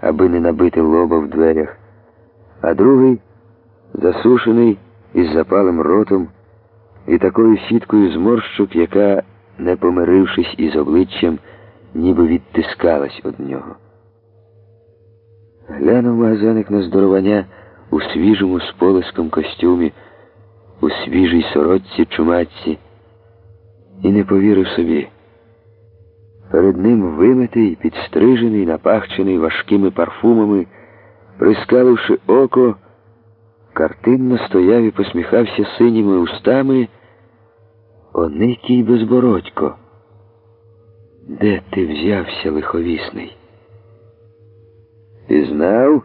аби не набити лоба в дверях, а другий засушений із запалим ротом і такою сіткою зморщок, яка, не помирившись із обличчям, ніби відтискалась од нього. Глянув магазаник на здоровання у свіжому сполиском костюмі, у свіжій сорочці чуматці і не повірив собі. Перед ним вимитий, підстрижений, напахчений важкими парфумами, прискаливши око, картинно стояв і посміхався синіми устами Оникій безбородько. Де ти взявся лиховісний? Пізнав,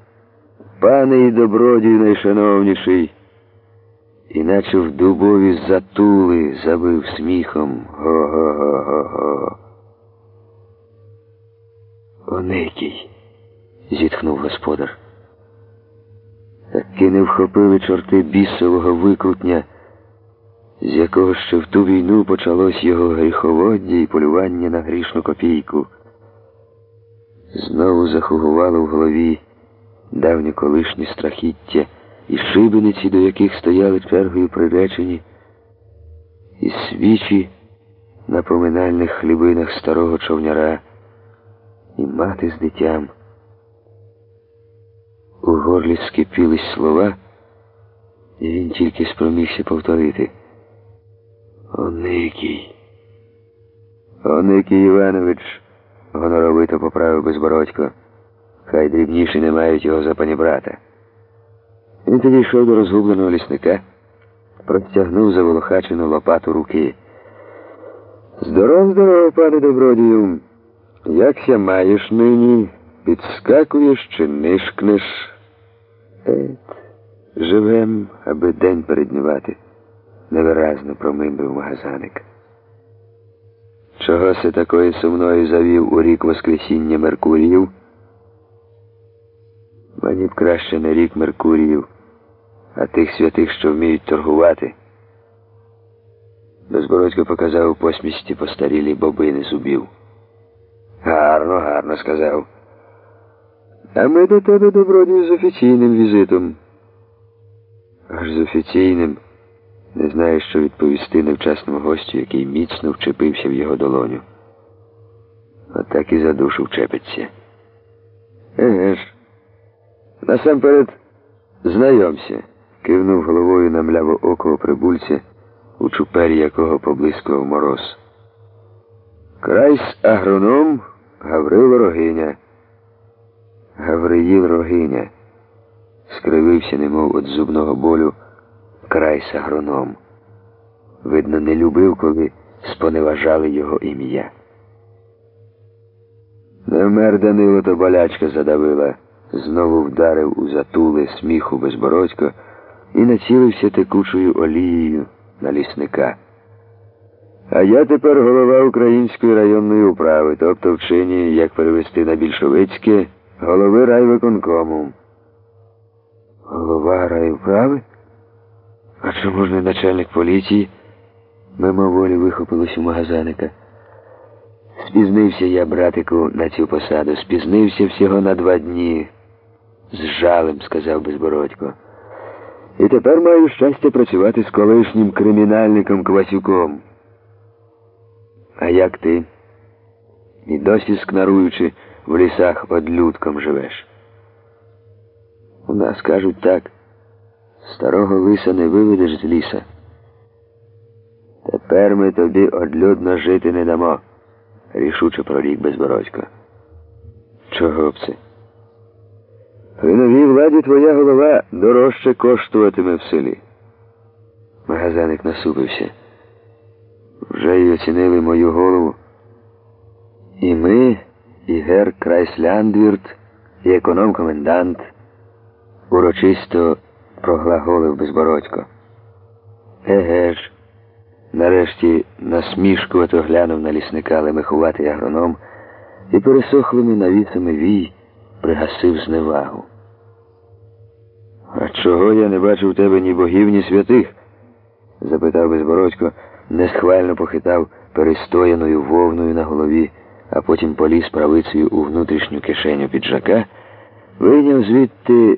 пане і добродію найшановніший, іначе в дубові затули забив сміхом. Го-го-го-го-го. Оникій, зітхнув господар. Таки не вхопили чорти бісового викрутня, з якого ще в ту війну почалось його гріховоддя і полювання на грішну копійку. Знову захугувало в голові давнє колишнє страхіття і шибениці, до яких стояли чергою приречені, і свічі на поминальних хлібинах старого човняра, і мати з дитям. У горлі скипілись слова, і він тільки спромігся повторити. Оникій. Оникій Іванович, гоноровито поправив безбородько. Хай дрібніші не мають його за панібрата. Він тоді йшов до розгубленого лісника, простягнув заволохачену лопату руки. Здоров, здоров, пане добродію. Якся маєш нині, підскакуєш чи нишкнеш? Ет, живем, аби день переднювати, невиразно промимрив магазаник. Чого се такої сумною завів у рік Воскресіння Меркуріїв? Мені б краще не рік Меркуріїв, а тих святих, що вміють торгувати. Безбородько показав у посмісті постарілі бобини зубів. Гарно, гарно сказав. А ми до тебе добродію з офіційним візитом. Аж з офіційним не знає, що відповісти невчасному гостю, який міцно вчепився в його долоню. Отак і за душу вчепиться. Еге ж. Насамперед, знайомся, кивнув головою на мляво око прибульця, у чупері якого поблискував мороз. Крайс агроном Гаврило Рогиня. Гавриїл Рогиня. Скривився, немов від зубного болю, Крайс агроном. Видно, не любив, коли споневажали його ім'я. Не вмер Данило, то болячка задавила знову вдарив у затуле сміху безбородько і націлився текучою олією на лісника. А я тепер голова Української районної управи, тобто вчені, як перевести на більшовицьке, голови райвиконкому. Голова райуправи? А чому ж не начальник поліції? Мимоволі вихопилось у магазаника. Спізнився я, братику, на цю посаду. Спізнився всього на два дні з жалем сказав Безбородько. І тепер маю щастя працювати з колишнім кримінальником Квасюком. А як ти? І досі скнаруючи в лісах одлюдком живеш. У нас кажуть так, старого лиса не виведеш з ліса. Тепер ми тобі одлюдно жити не дамо, рішуче прорік Безбородько. Чого б це? При новій владі твоя голова дорожче коштуватиме в селі. Магазаник насупився. Вже й оцінили мою голову. І ми, і гер Крайсляндвірт, і економ-комендант урочисто проглаголив безбородько. Еге ж, нарешті насмішкувато глянув на лісника лемехуватий агроном і пересохлими навісами вій пригасив зневагу. А чого я не бачив тебе ні богів, ні святих? запитав безбородько, несхвально похитав перестояною вовною на голові, а потім поліз правицею у внутрішню кишеню піджака Вийняв звідти